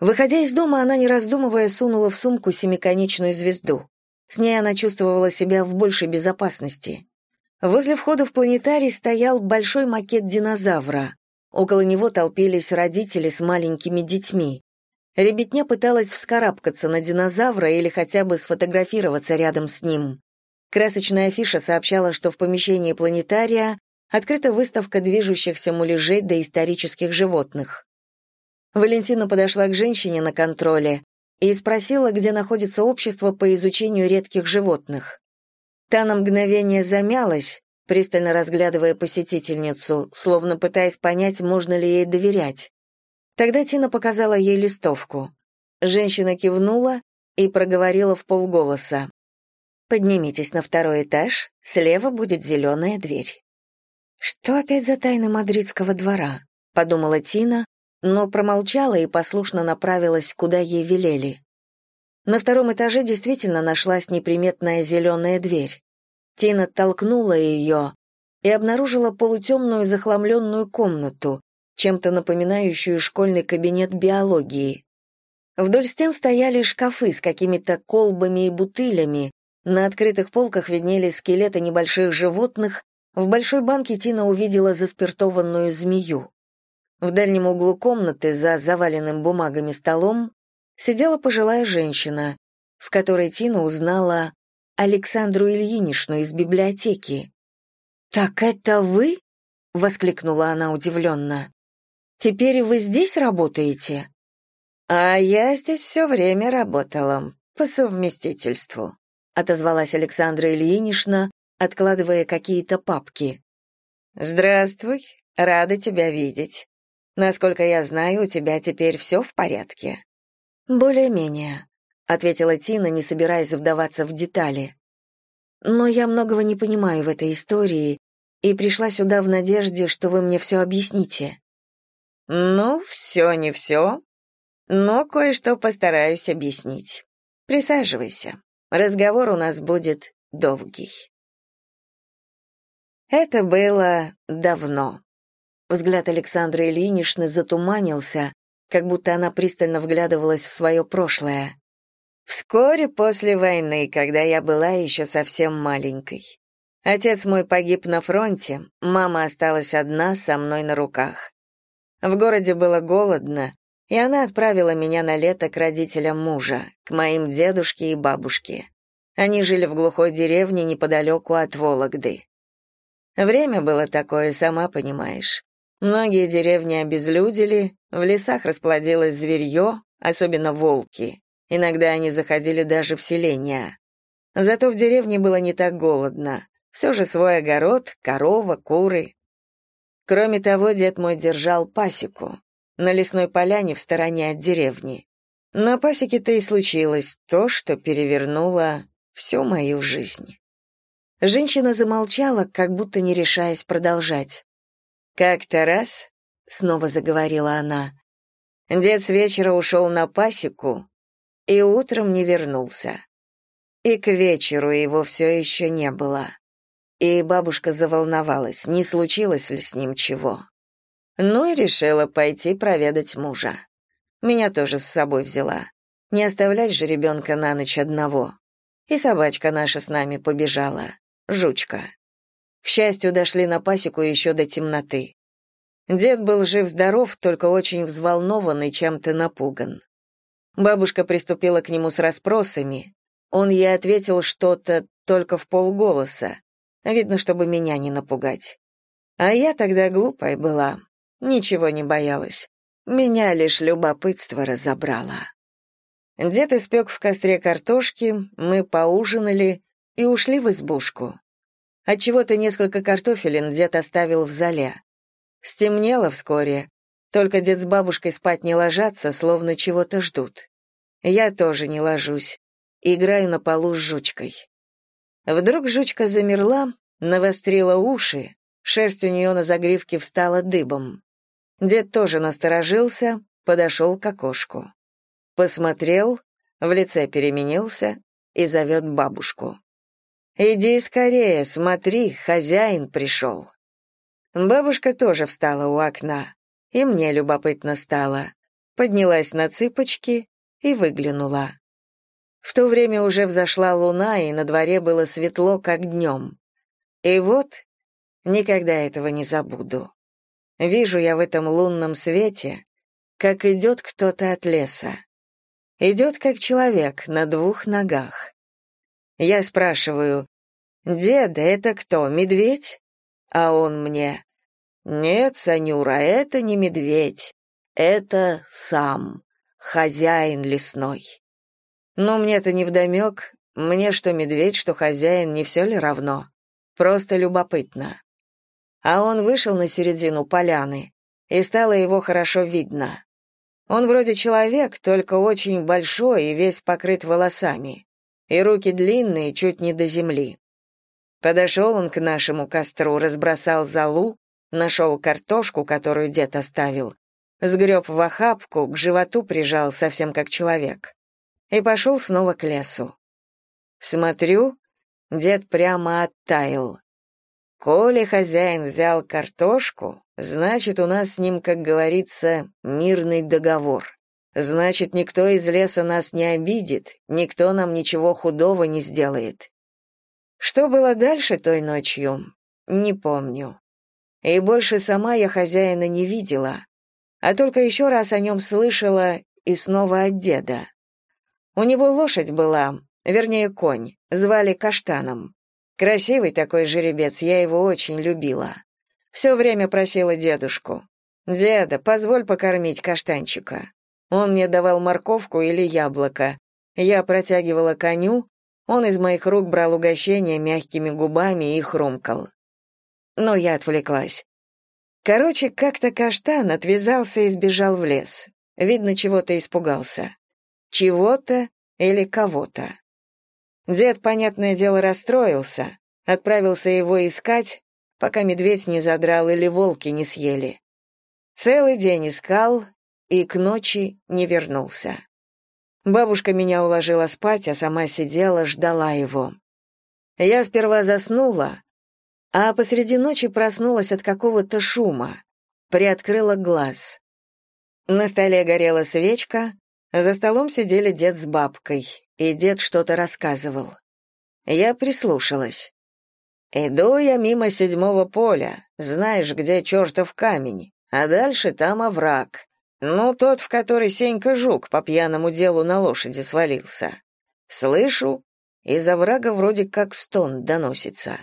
Выходя из дома, она, не раздумывая, сунула в сумку семиконечную звезду. С ней она чувствовала себя в большей безопасности. Возле входа в планетарий стоял большой макет динозавра. Около него толпились родители с маленькими детьми. Ребятня пыталась вскарабкаться на динозавра или хотя бы сфотографироваться рядом с ним. Красочная афиша сообщала, что в помещении планетария открыта выставка движущихся муляжей доисторических животных. Валентина подошла к женщине на контроле и спросила, где находится общество по изучению редких животных. Та на мгновение замялась, пристально разглядывая посетительницу, словно пытаясь понять, можно ли ей доверять. Тогда Тина показала ей листовку. Женщина кивнула и проговорила в полголоса. «Поднимитесь на второй этаж, слева будет зеленая дверь». «Что опять за тайны мадридского двора?» — подумала Тина, но промолчала и послушно направилась, куда ей велели. На втором этаже действительно нашлась неприметная зеленая дверь. Тина толкнула ее и обнаружила полутемную захламленную комнату, чем-то напоминающую школьный кабинет биологии. Вдоль стен стояли шкафы с какими-то колбами и бутылями, на открытых полках виднелись скелеты небольших животных, в большой банке Тина увидела заспиртованную змею. В дальнем углу комнаты, за заваленным бумагами столом, сидела пожилая женщина, в которой Тина узнала Александру Ильиничну из библиотеки. «Так это вы?» — воскликнула она удивленно. «Теперь вы здесь работаете?» «А я здесь все время работала, по совместительству», — отозвалась Александра Ильинична, откладывая какие-то папки. «Здравствуй, рада тебя видеть. Насколько я знаю, у тебя теперь все в порядке». «Более-менее», — ответила Тина, не собираясь вдаваться в детали. «Но я многого не понимаю в этой истории и пришла сюда в надежде, что вы мне все объясните». «Ну, все не все, но кое-что постараюсь объяснить. Присаживайся. Разговор у нас будет долгий». Это было давно. Взгляд Александры Ильиничны затуманился, как будто она пристально вглядывалась в свое прошлое. Вскоре после войны, когда я была еще совсем маленькой. Отец мой погиб на фронте, мама осталась одна со мной на руках. В городе было голодно, и она отправила меня на лето к родителям мужа, к моим дедушке и бабушке. Они жили в глухой деревне неподалеку от Вологды. Время было такое, сама понимаешь. Многие деревни обезлюдили, в лесах расплодилось зверье, особенно волки. Иногда они заходили даже в селения. Зато в деревне было не так голодно. Все же свой огород, корова, куры. Кроме того, дед мой держал пасеку на лесной поляне в стороне от деревни. На пасеке-то и случилось то, что перевернуло всю мою жизнь. Женщина замолчала, как будто не решаясь продолжать. «Как-то раз», — снова заговорила она, — дед с вечера ушел на пасеку и утром не вернулся. И к вечеру его все еще не было. И бабушка заволновалась, не случилось ли с ним чего. Ну и решила пойти проведать мужа. Меня тоже с собой взяла. Не оставлять же ребенка на ночь одного. И собачка наша с нами побежала, жучка. К счастью, дошли на пасеку еще до темноты. Дед был жив-здоров, только очень взволнован и чем-то напуган. Бабушка приступила к нему с расспросами. Он ей ответил что-то только в полголоса, видно, чтобы меня не напугать. А я тогда глупой была, ничего не боялась. Меня лишь любопытство разобрало. Дед испек в костре картошки, мы поужинали и ушли в избушку. Отчего-то несколько картофелин дед оставил в зале. Стемнело вскоре, только дед с бабушкой спать не ложатся, словно чего-то ждут. Я тоже не ложусь, играю на полу с жучкой. Вдруг жучка замерла, навострила уши, шерсть у нее на загривке встала дыбом. Дед тоже насторожился, подошел к окошку. Посмотрел, в лице переменился и зовет бабушку. «Иди скорее, смотри, хозяин пришел». Бабушка тоже встала у окна, и мне любопытно стало. поднялась на цыпочки и выглянула. В то время уже взошла луна, и на дворе было светло, как днем. И вот, никогда этого не забуду. Вижу я в этом лунном свете, как идет кто-то от леса. Идет как человек на двух ногах. Я спрашиваю, «Деда, это кто, медведь?» А он мне, «Нет, Санюра, это не медведь, это сам, хозяин лесной». Но мне-то невдомек, мне что медведь, что хозяин, не все ли равно? Просто любопытно. А он вышел на середину поляны, и стало его хорошо видно. Он вроде человек, только очень большой и весь покрыт волосами, и руки длинные, чуть не до земли. Подошел он к нашему костру, разбросал золу, нашел картошку, которую дед оставил, сгреб в охапку, к животу прижал, совсем как человек и пошел снова к лесу. Смотрю, дед прямо оттаял. Коли хозяин взял картошку, значит, у нас с ним, как говорится, мирный договор. Значит, никто из леса нас не обидит, никто нам ничего худого не сделает. Что было дальше той ночью, не помню. И больше сама я хозяина не видела, а только еще раз о нем слышала и снова от деда. У него лошадь была, вернее, конь, звали Каштаном. Красивый такой жеребец, я его очень любила. Все время просила дедушку. «Деда, позволь покормить каштанчика». Он мне давал морковку или яблоко. Я протягивала коню, он из моих рук брал угощение мягкими губами и хрумкал. Но я отвлеклась. Короче, как-то каштан отвязался и сбежал в лес. Видно, чего-то испугался чего-то или кого-то. Дед, понятное дело, расстроился, отправился его искать, пока медведь не задрал или волки не съели. Целый день искал и к ночи не вернулся. Бабушка меня уложила спать, а сама сидела, ждала его. Я сперва заснула, а посреди ночи проснулась от какого-то шума, приоткрыла глаз. На столе горела свечка, за столом сидели дед с бабкой, и дед что-то рассказывал. Я прислушалась. «Иду я мимо седьмого поля, знаешь, где чертов камень, а дальше там овраг. Ну, тот, в который Сенька Жук по пьяному делу на лошади свалился. Слышу, из оврага вроде как стон доносится.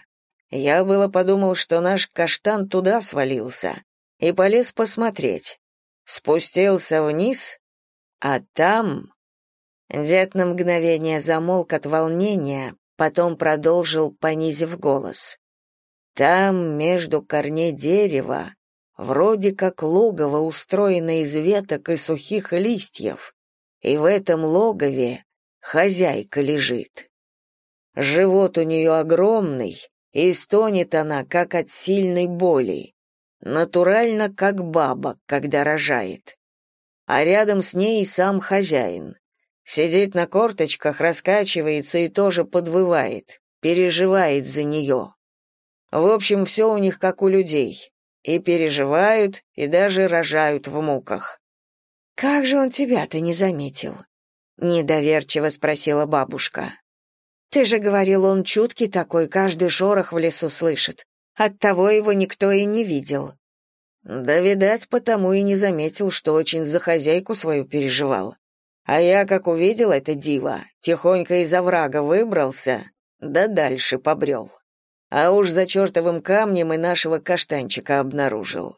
Я было подумал, что наш каштан туда свалился, и полез посмотреть. Спустился вниз, а там... Дед на мгновение замолк от волнения, потом продолжил, понизив голос. Там, между корней дерева, вроде как логово устроено из веток и сухих листьев, и в этом логове хозяйка лежит. Живот у нее огромный, и стонет она, как от сильной боли, натурально, как баба, когда рожает а рядом с ней и сам хозяин. Сидит на корточках, раскачивается и тоже подвывает, переживает за нее. В общем, все у них как у людей. И переживают, и даже рожают в муках. «Как же он тебя-то не заметил?» — недоверчиво спросила бабушка. «Ты же говорил, он чуткий такой, каждый шорох в лесу слышит. Оттого его никто и не видел». Да, видать, потому и не заметил, что очень за хозяйку свою переживал. А я, как увидел это диво, тихонько из оврага выбрался, да дальше побрел. А уж за чертовым камнем и нашего каштанчика обнаружил.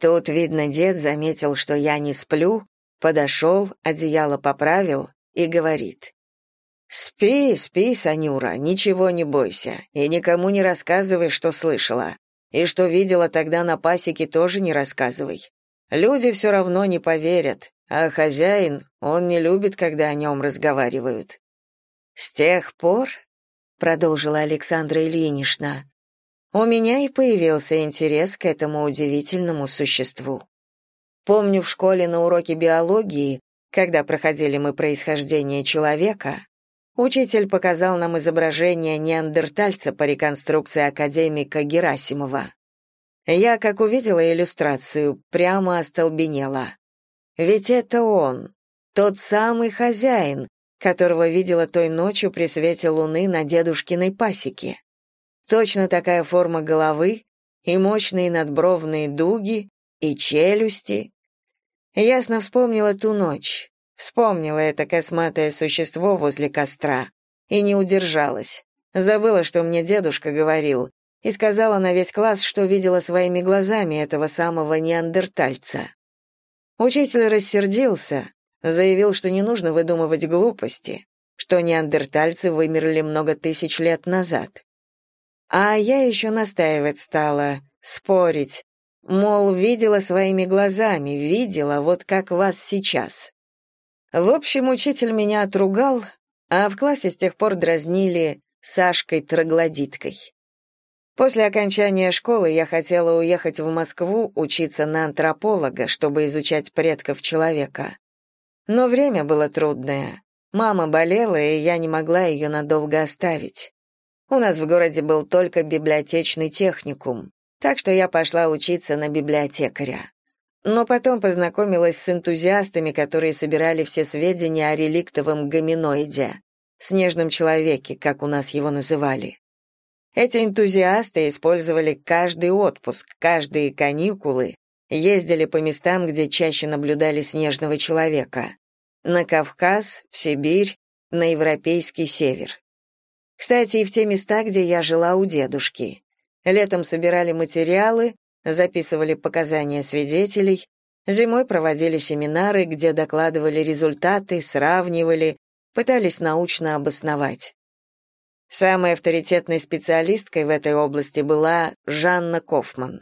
Тут, видно, дед заметил, что я не сплю, подошел, одеяло поправил и говорит. «Спи, спи, Санюра, ничего не бойся, и никому не рассказывай, что слышала. И что видела тогда на пасеке, тоже не рассказывай. Люди все равно не поверят, а хозяин, он не любит, когда о нем разговаривают. С тех пор, продолжила Александра Ильинична, у меня и появился интерес к этому удивительному существу. Помню в школе на уроке биологии, когда проходили мы происхождение человека, Учитель показал нам изображение неандертальца по реконструкции академика Герасимова. Я, как увидела иллюстрацию, прямо остолбенела. Ведь это он, тот самый хозяин, которого видела той ночью при свете луны на дедушкиной пасеке. Точно такая форма головы и мощные надбровные дуги, и челюсти. Ясно вспомнила ту ночь, вспомнила это косматое существо возле костра и не удержалась. Забыла, что мне дедушка говорил, и сказала на весь класс, что видела своими глазами этого самого неандертальца. Учитель рассердился, заявил, что не нужно выдумывать глупости, что неандертальцы вымерли много тысяч лет назад. А я еще настаивать стала, спорить, мол, видела своими глазами, видела, вот как вас сейчас. В общем, учитель меня отругал, а в классе с тех пор дразнили Сашкой-троглодиткой. После окончания школы я хотела уехать в Москву учиться на антрополога, чтобы изучать предков человека. Но время было трудное. Мама болела, и я не могла ее надолго оставить. У нас в городе был только библиотечный техникум, так что я пошла учиться на библиотекаря. Но потом познакомилась с энтузиастами, которые собирали все сведения о реликтовом гоминоиде, снежном человеке, как у нас его называли. Эти энтузиасты использовали каждый отпуск, каждые каникулы, ездили по местам, где чаще наблюдали снежного человека. На Кавказ, в Сибирь, на европейский север. Кстати, и в те места, где я жила у дедушки. Летом собирали материалы, записывали показания свидетелей, зимой проводили семинары, где докладывали результаты, сравнивали, пытались научно обосновать. Самой авторитетной специалисткой в этой области была Жанна Кофман.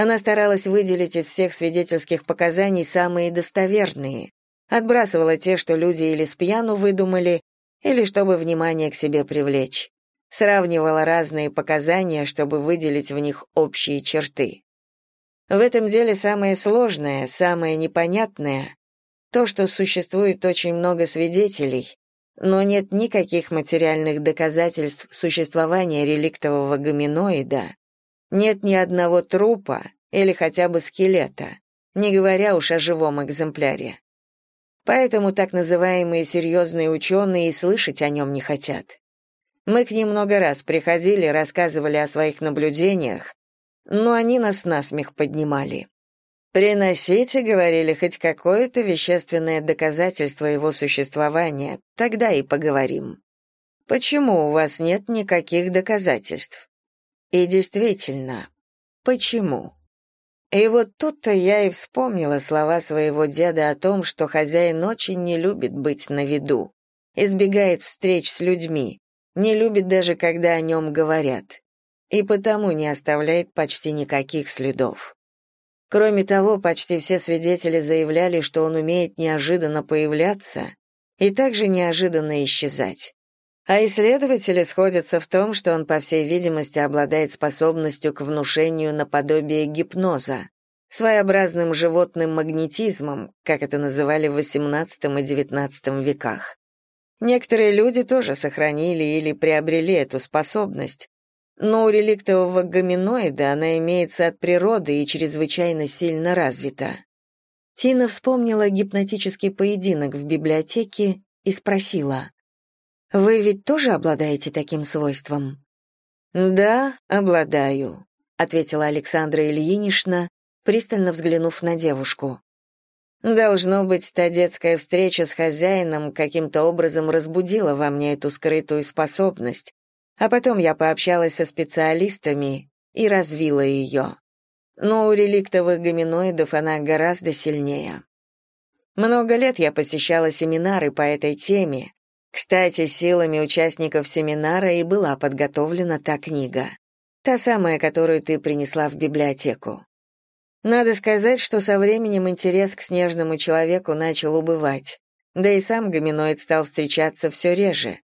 Она старалась выделить из всех свидетельских показаний самые достоверные, отбрасывала те, что люди или с пьяну выдумали, или чтобы внимание к себе привлечь. Сравнивала разные показания, чтобы выделить в них общие черты. В этом деле самое сложное, самое непонятное — то, что существует очень много свидетелей, но нет никаких материальных доказательств существования реликтового гоминоида, нет ни одного трупа или хотя бы скелета, не говоря уж о живом экземпляре. Поэтому так называемые серьезные ученые и слышать о нем не хотят. Мы к ним много раз приходили, рассказывали о своих наблюдениях, но они нас насмех поднимали. Приносите, говорили, хоть какое-то вещественное доказательство его существования, тогда и поговорим. Почему у вас нет никаких доказательств? И действительно, почему? И вот тут-то я и вспомнила слова своего деда о том, что хозяин очень не любит быть на виду, избегает встреч с людьми, не любит даже, когда о нем говорят, и потому не оставляет почти никаких следов. Кроме того, почти все свидетели заявляли, что он умеет неожиданно появляться и также неожиданно исчезать. А исследователи сходятся в том, что он, по всей видимости, обладает способностью к внушению наподобие гипноза, своеобразным животным магнетизмом, как это называли в XVIII и XIX веках. Некоторые люди тоже сохранили или приобрели эту способность, но у реликтового гоминоида она имеется от природы и чрезвычайно сильно развита. Тина вспомнила гипнотический поединок в библиотеке и спросила, «Вы ведь тоже обладаете таким свойством?» «Да, обладаю», — ответила Александра Ильинична, пристально взглянув на девушку. Должно быть, та детская встреча с хозяином каким-то образом разбудила во мне эту скрытую способность, а потом я пообщалась со специалистами и развила ее. Но у реликтовых гоминоидов она гораздо сильнее. Много лет я посещала семинары по этой теме. Кстати, силами участников семинара и была подготовлена та книга. Та самая, которую ты принесла в библиотеку. Надо сказать, что со временем интерес к снежному человеку начал убывать. Да и сам гоминоид стал встречаться все реже.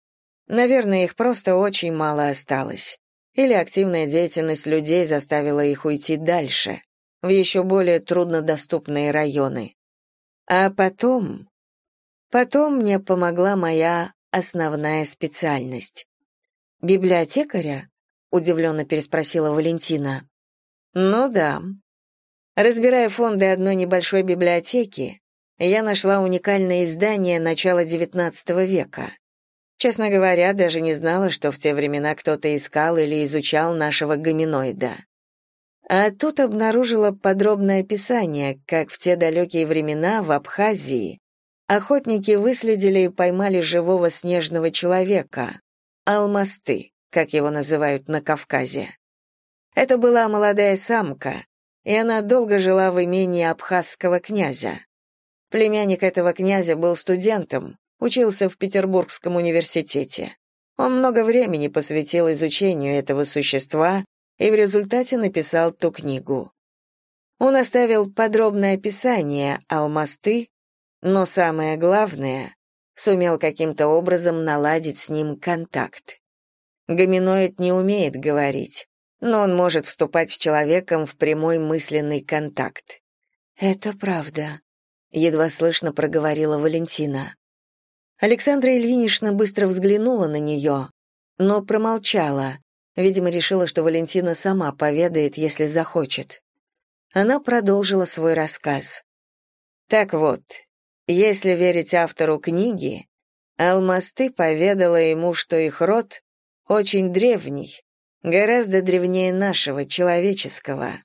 Наверное, их просто очень мало осталось. Или активная деятельность людей заставила их уйти дальше, в еще более труднодоступные районы. А потом... Потом мне помогла моя основная специальность. «Библиотекаря?» — удивленно переспросила Валентина. «Ну да». Разбирая фонды одной небольшой библиотеки, я нашла уникальное издание начала XIX века. Честно говоря, даже не знала, что в те времена кто-то искал или изучал нашего гоминоида. А тут обнаружила подробное описание, как в те далекие времена в Абхазии охотники выследили и поймали живого снежного человека, алмасты, как его называют на Кавказе. Это была молодая самка, и она долго жила в имении абхазского князя. Племянник этого князя был студентом, учился в Петербургском университете. Он много времени посвятил изучению этого существа и в результате написал ту книгу. Он оставил подробное описание алмасты, но самое главное, сумел каким-то образом наладить с ним контакт. Гоминоид не умеет говорить, но он может вступать с человеком в прямой мысленный контакт. «Это правда», — едва слышно проговорила Валентина. Александра Ильинична быстро взглянула на нее, но промолчала, видимо, решила, что Валентина сама поведает, если захочет. Она продолжила свой рассказ. Так вот, если верить автору книги, Алмасты поведала ему, что их род очень древний, гораздо древнее нашего, человеческого.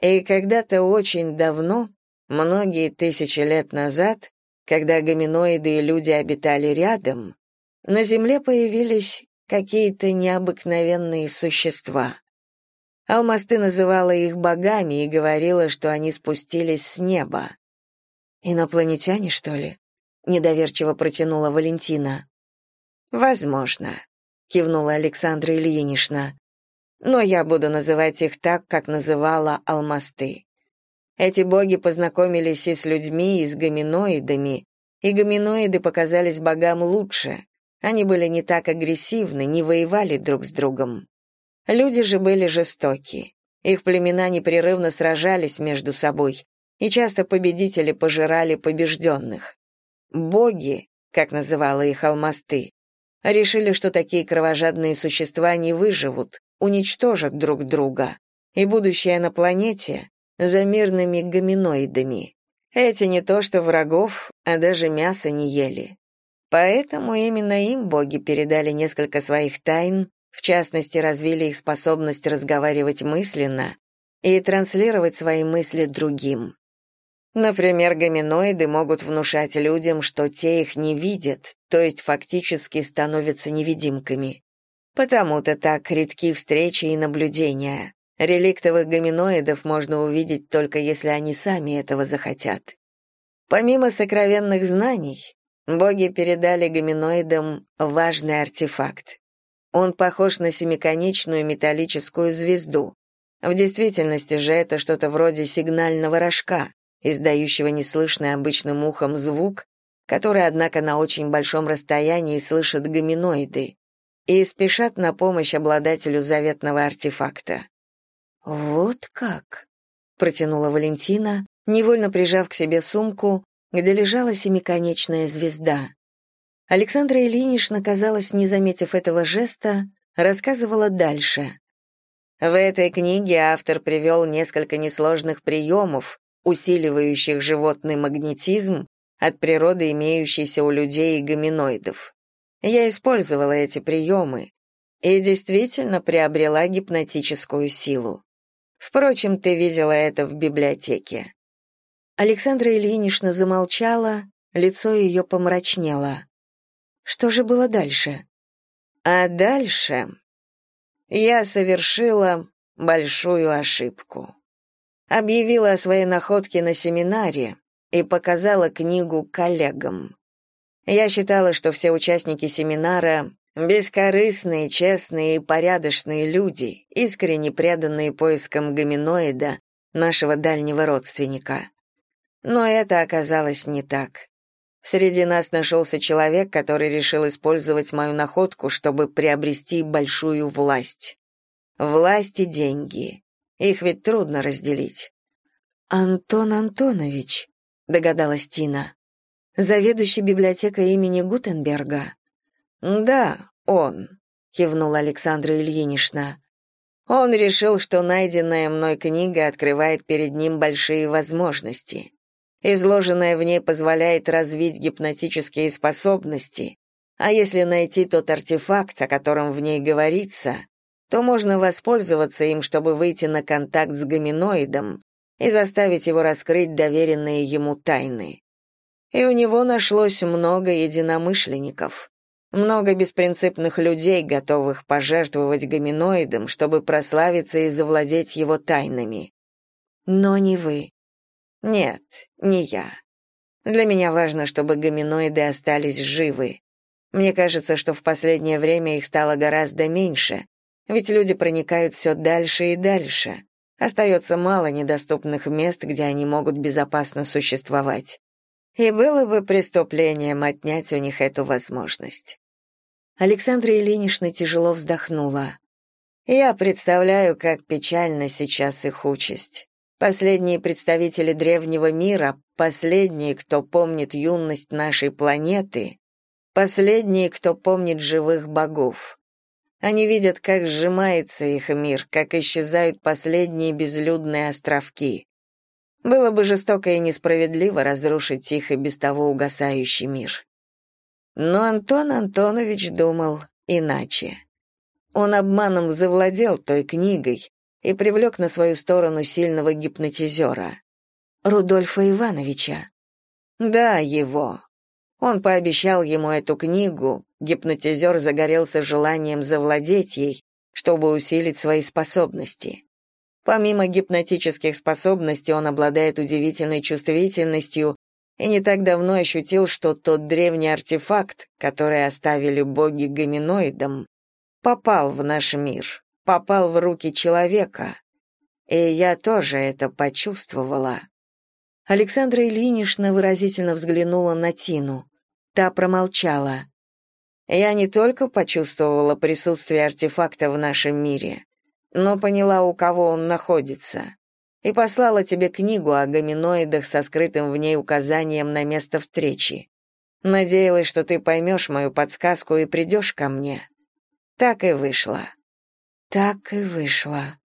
И когда-то очень давно, многие тысячи лет назад, когда гоминоиды и люди обитали рядом, на Земле появились какие-то необыкновенные существа. Алмасты называла их богами и говорила, что они спустились с неба. «Инопланетяне, что ли?» — недоверчиво протянула Валентина. «Возможно», — кивнула Александра Ильинична но я буду называть их так, как называла алмасты. Эти боги познакомились и с людьми, и с гоминоидами, и гоминоиды показались богам лучше. Они были не так агрессивны, не воевали друг с другом. Люди же были жестоки. Их племена непрерывно сражались между собой, и часто победители пожирали побежденных. Боги, как называла их алмасты, решили, что такие кровожадные существа не выживут, уничтожат друг друга, и будущее на планете за мирными гоминоидами. Эти не то что врагов, а даже мясо не ели. Поэтому именно им боги передали несколько своих тайн, в частности, развили их способность разговаривать мысленно и транслировать свои мысли другим. Например, гоминоиды могут внушать людям, что те их не видят, то есть фактически становятся невидимками. Потому-то так редки встречи и наблюдения. Реликтовых гоминоидов можно увидеть только если они сами этого захотят. Помимо сокровенных знаний, боги передали гоминоидам важный артефакт. Он похож на семиконечную металлическую звезду. В действительности же это что-то вроде сигнального рожка, издающего неслышный обычным ухом звук, который, однако, на очень большом расстоянии слышат гоминоиды и спешат на помощь обладателю заветного артефакта. «Вот как?» — протянула Валентина, невольно прижав к себе сумку, где лежала семиконечная звезда. Александра Ильинична, казалось, не заметив этого жеста, рассказывала дальше. В этой книге автор привел несколько несложных приемов, усиливающих животный магнетизм от природы имеющийся у людей и гоминоидов. Я использовала эти приемы и действительно приобрела гипнотическую силу. Впрочем, ты видела это в библиотеке. Александра Ильинична замолчала, лицо ее помрачнело. Что же было дальше? А дальше я совершила большую ошибку. Объявила о своей находке на семинаре и показала книгу коллегам. Я считала, что все участники семинара бескорыстные, честные и порядочные люди, искренне преданные поискам гоминоида, нашего дальнего родственника. Но это оказалось не так. Среди нас нашелся человек, который решил использовать мою находку, чтобы приобрести большую власть. Власть и деньги. Их ведь трудно разделить. Антон Антонович, догадалась Тина. Заведующий библиотекой имени Гутенберга? Да, он, кивнула Александра Ильинична. Он решил, что найденная мной книга открывает перед ним большие возможности. Изложенное в ней позволяет развить гипнотические способности, а если найти тот артефакт, о котором в ней говорится, то можно воспользоваться им, чтобы выйти на контакт с гоминоидом и заставить его раскрыть доверенные ему тайны. И у него нашлось много единомышленников, много беспринципных людей, готовых пожертвовать гоминоидом, чтобы прославиться и завладеть его тайнами. Но не вы. Нет, не я. Для меня важно, чтобы гоминоиды остались живы. Мне кажется, что в последнее время их стало гораздо меньше, ведь люди проникают все дальше и дальше. Остается мало недоступных мест, где они могут безопасно существовать. И было бы преступлением отнять у них эту возможность. Александра Ильинична тяжело вздохнула. Я представляю, как печальна сейчас их участь. Последние представители древнего мира, последние, кто помнит юность нашей планеты, последние, кто помнит живых богов. Они видят, как сжимается их мир, как исчезают последние безлюдные островки. Было бы жестоко и несправедливо разрушить их и без того угасающий мир. Но Антон Антонович думал иначе. Он обманом завладел той книгой, и привлек на свою сторону сильного гипнотизера. Рудольфа Ивановича. Да, его. Он пообещал ему эту книгу, гипнотизер загорелся желанием завладеть ей, чтобы усилить свои способности. Помимо гипнотических способностей он обладает удивительной чувствительностью и не так давно ощутил, что тот древний артефакт, который оставили боги гоминоидам, попал в наш мир попал в руки человека, и я тоже это почувствовала. Александра Ильинична выразительно взглянула на Тину. Та промолчала. Я не только почувствовала присутствие артефакта в нашем мире, но поняла, у кого он находится, и послала тебе книгу о гоминоидах со скрытым в ней указанием на место встречи. Надеялась, что ты поймешь мою подсказку и придешь ко мне. Так и вышло. Так и вышло,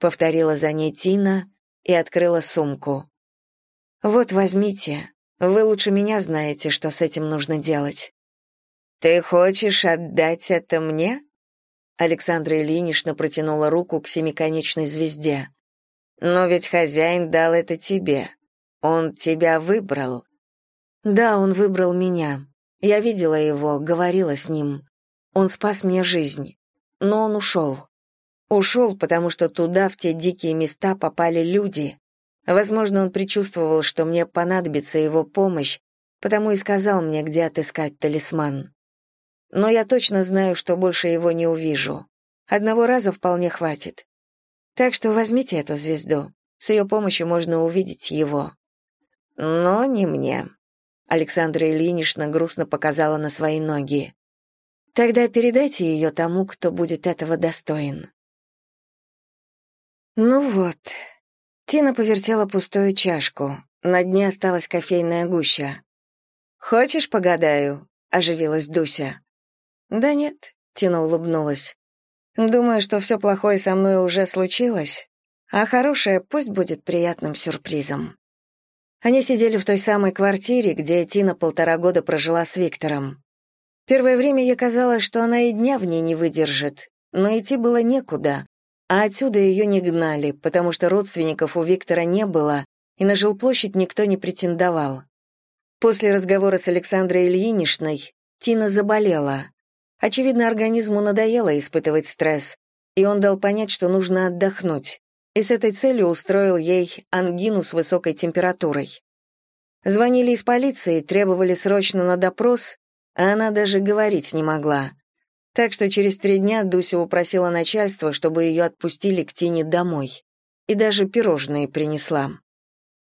повторила за ней Тина и открыла сумку. Вот возьмите. Вы лучше меня знаете, что с этим нужно делать. Ты хочешь отдать это мне? Александра Ильинична протянула руку к семиконечной звезде. Но ведь хозяин дал это тебе. Он тебя выбрал. Да, он выбрал меня. Я видела его, говорила с ним. Он спас мне жизнь. Но он ушел. Ушел, потому что туда, в те дикие места, попали люди. Возможно, он предчувствовал, что мне понадобится его помощь, потому и сказал мне, где отыскать талисман. Но я точно знаю, что больше его не увижу. Одного раза вполне хватит. Так что возьмите эту звезду. С ее помощью можно увидеть его. Но не мне. Александра Ильинична грустно показала на свои ноги. Тогда передайте ее тому, кто будет этого достоин. Ну вот. Тина повертела пустую чашку. На дне осталась кофейная гуща. Хочешь, погадаю? оживилась Дуся. Да нет, Тина улыбнулась. Думаю, что все плохое со мной уже случилось, а хорошее пусть будет приятным сюрпризом. Они сидели в той самой квартире, где Тина полтора года прожила с Виктором. Первое время ей казалось, что она и дня в ней не выдержит, но идти было некуда, а отсюда ее не гнали, потому что родственников у Виктора не было, и на жилплощадь никто не претендовал. После разговора с Александрой Ильиничной Тина заболела. Очевидно, организму надоело испытывать стресс, и он дал понять, что нужно отдохнуть, и с этой целью устроил ей ангину с высокой температурой. Звонили из полиции, требовали срочно на допрос, а она даже говорить не могла. Так что через три дня Дуся упросила начальство, чтобы ее отпустили к Тине домой. И даже пирожные принесла.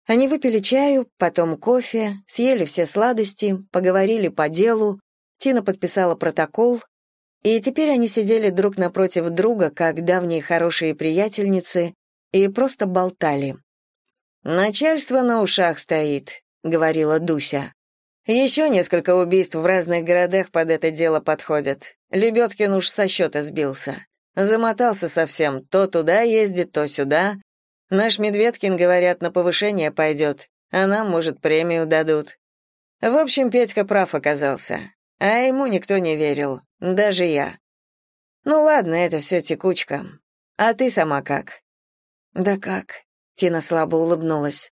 Они выпили чаю, потом кофе, съели все сладости, поговорили по делу, Тина подписала протокол, и теперь они сидели друг напротив друга, как давние хорошие приятельницы, и просто болтали. «Начальство на ушах стоит», — говорила Дуся. Еще несколько убийств в разных городах под это дело подходят. Лебедкин уж со счета сбился. Замотался совсем, то туда ездит, то сюда. Наш Медведкин, говорят, на повышение пойдет. а нам, может, премию дадут. В общем, Петька прав оказался. А ему никто не верил, даже я. Ну ладно, это все текучка. А ты сама как? Да как? Тина слабо улыбнулась.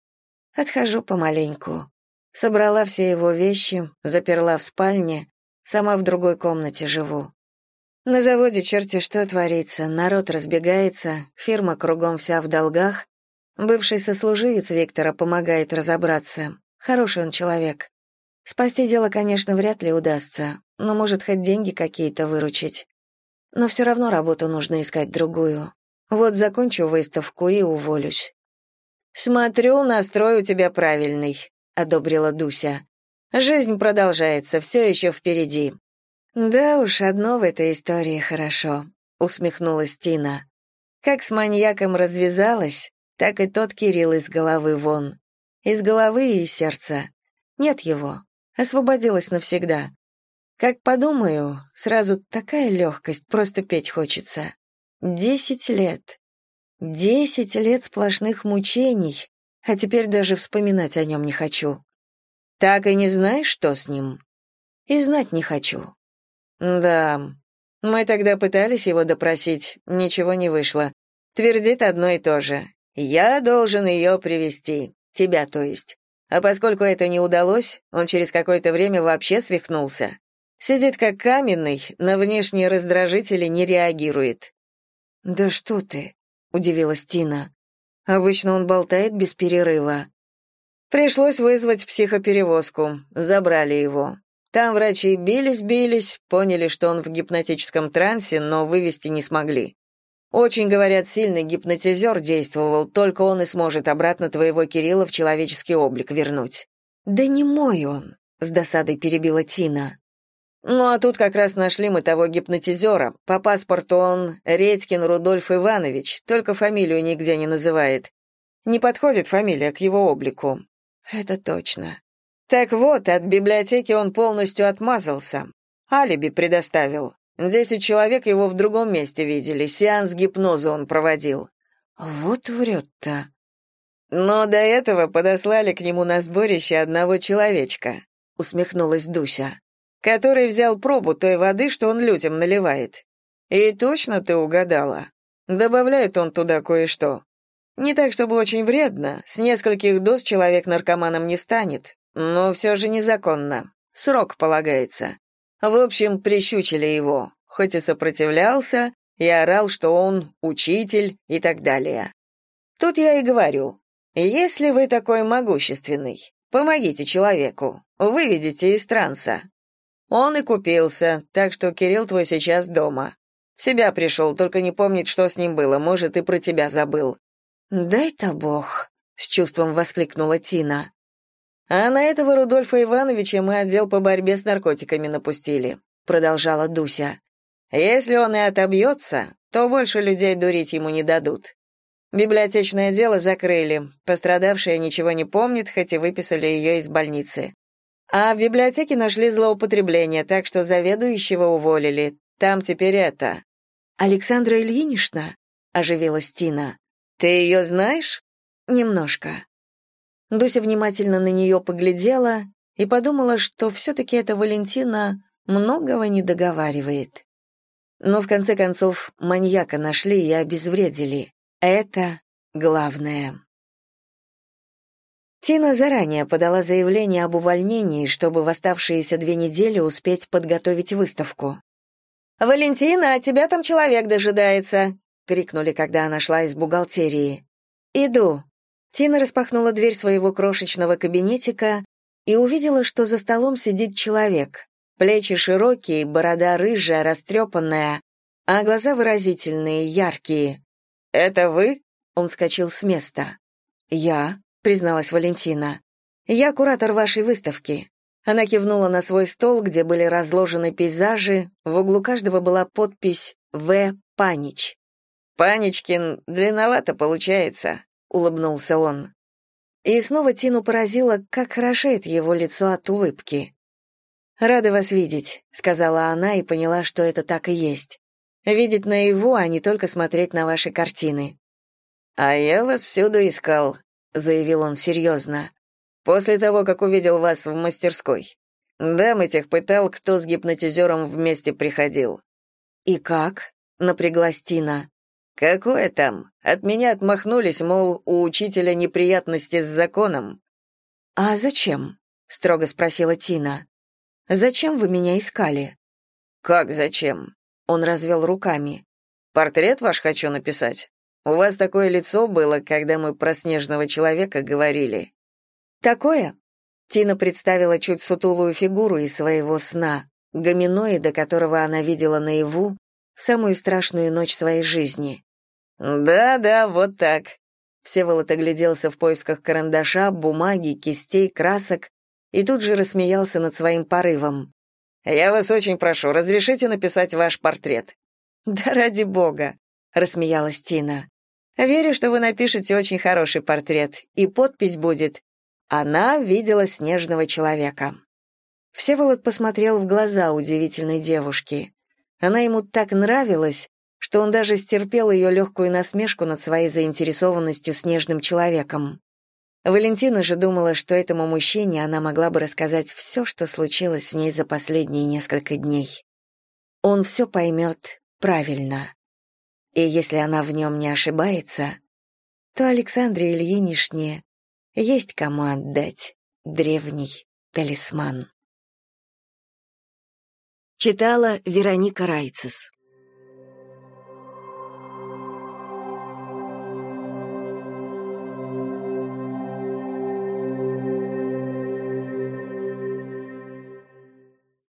Отхожу помаленьку. Собрала все его вещи, заперла в спальне, сама в другой комнате живу. На заводе черти что творится, народ разбегается, фирма кругом вся в долгах. Бывший сослуживец Виктора помогает разобраться. Хороший он человек. Спасти дело, конечно, вряд ли удастся, но может хоть деньги какие-то выручить. Но все равно работу нужно искать другую. Вот закончу выставку и уволюсь. Смотрю, настрой у тебя правильный, одобрила Дуся. Жизнь продолжается, все еще впереди. Да уж, одно в этой истории хорошо, усмехнулась Тина. Как с маньяком развязалась, так и тот Кирилл из головы вон. Из головы и из сердца. Нет его. Освободилась навсегда. Как подумаю, сразу такая легкость, просто петь хочется. Десять лет. Десять лет сплошных мучений, а теперь даже вспоминать о нем не хочу. Так и не знаешь, что с ним? И знать не хочу. Да, мы тогда пытались его допросить, ничего не вышло. Твердит одно и то же. Я должен ее привести, тебя, то есть. А поскольку это не удалось, он через какое-то время вообще свихнулся. Сидит как каменный, на внешние раздражители не реагирует. Да что ты? удивилась Тина. Обычно он болтает без перерыва. Пришлось вызвать психоперевозку. Забрали его. Там врачи бились-бились, поняли, что он в гипнотическом трансе, но вывести не смогли. Очень, говорят, сильный гипнотизер действовал, только он и сможет обратно твоего Кирилла в человеческий облик вернуть. Да не мой он, с досадой перебила Тина. Ну а тут как раз нашли мы того гипнотизера. По паспорту он Редькин Рудольф Иванович, только фамилию нигде не называет. Не подходит фамилия к его облику. Это точно. Так вот, от библиотеки он полностью отмазался. Алиби предоставил. Десять человек его в другом месте видели, сеанс гипноза он проводил. Вот врет-то. Но до этого подослали к нему на сборище одного человечка, усмехнулась Дуся который взял пробу той воды, что он людям наливает. И точно ты угадала. Добавляет он туда кое-что. Не так, чтобы очень вредно, с нескольких доз человек наркоманом не станет, но все же незаконно. Срок полагается. В общем, прищучили его, хоть и сопротивлялся, и орал, что он учитель и так далее. Тут я и говорю, если вы такой могущественный, помогите человеку, выведите из транса. Он и купился, так что Кирилл твой сейчас дома. В себя пришел, только не помнит, что с ним было, может, и про тебя забыл». «Дай-то бог», — с чувством воскликнула Тина. «А на этого Рудольфа Ивановича мы отдел по борьбе с наркотиками напустили», — продолжала Дуся. «Если он и отобьется, то больше людей дурить ему не дадут. Библиотечное дело закрыли, пострадавшая ничего не помнит, хоть и выписали ее из больницы. А в библиотеке нашли злоупотребление, так что заведующего уволили. Там теперь это. Александра Ильинична? оживилась Тина. Ты ее знаешь? Немножко. Дуся внимательно на нее поглядела и подумала, что все-таки эта Валентина многого не договаривает. Но в конце концов маньяка нашли и обезвредили. Это главное. Тина заранее подала заявление об увольнении, чтобы в оставшиеся две недели успеть подготовить выставку. «Валентина, а тебя там человек дожидается!» — крикнули, когда она шла из бухгалтерии. «Иду». Тина распахнула дверь своего крошечного кабинетика и увидела, что за столом сидит человек. Плечи широкие, борода рыжая, растрепанная, а глаза выразительные, яркие. «Это вы?» — он скочил с места. «Я», призналась Валентина. Я куратор вашей выставки. Она кивнула на свой стол, где были разложены пейзажи, в углу каждого была подпись В. Панич. Паничкин длинновато получается, улыбнулся он. И снова Тину поразило, как хорошеет его лицо от улыбки. «Рада вас видеть», — сказала она и поняла, что это так и есть. «Видеть наяву, а не только смотреть на ваши картины». «А я вас всюду искал», заявил он серьезно. После того, как увидел вас в мастерской. Дам этих пытал, кто с гипнотизером вместе приходил». «И как?» — напряглась Тина. «Какое там? От меня отмахнулись, мол, у учителя неприятности с законом». «А зачем?» — строго спросила Тина. «Зачем вы меня искали?» «Как зачем?» — он развел руками. «Портрет ваш хочу написать. У вас такое лицо было, когда мы про снежного человека говорили». «Такое?» Тина представила чуть сутулую фигуру из своего сна, гоминоида, которого она видела наяву в самую страшную ночь своей жизни. «Да-да, вот так». Всеволод огляделся в поисках карандаша, бумаги, кистей, красок и тут же рассмеялся над своим порывом. «Я вас очень прошу, разрешите написать ваш портрет?» «Да ради бога», — рассмеялась Тина. «Верю, что вы напишете очень хороший портрет, и подпись будет «Она видела снежного человека». Всеволод посмотрел в глаза удивительной девушки. Она ему так нравилась, что он даже стерпел ее легкую насмешку над своей заинтересованностью снежным человеком. Валентина же думала, что этому мужчине она могла бы рассказать все, что случилось с ней за последние несколько дней. Он все поймет правильно. И если она в нем не ошибается, то Александре Ильинишне есть кому отдать древний талисман. Читала Вероника Райцес